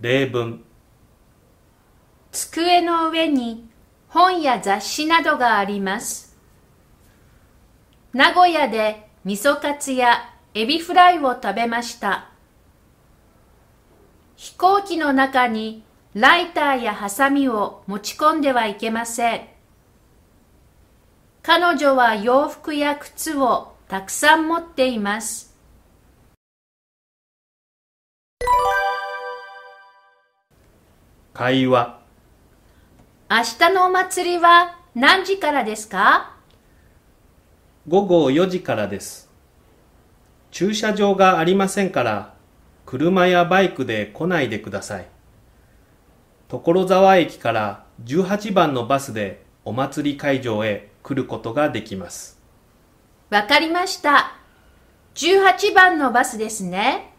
例文机の上に本や雑誌などがあります。名古屋で味噌カツやエビフライを食べました。飛行機の中にライターやハサミを持ち込んではいけません。彼女は洋服や靴をたくさん持っています。会話。明日のお祭りは何時からですか？午後4時からです。駐車場がありませんから車やバイクで来ないでください。所沢駅から18番のバスでお祭り会場へ来ることができます。わかりました。18番のバスですね。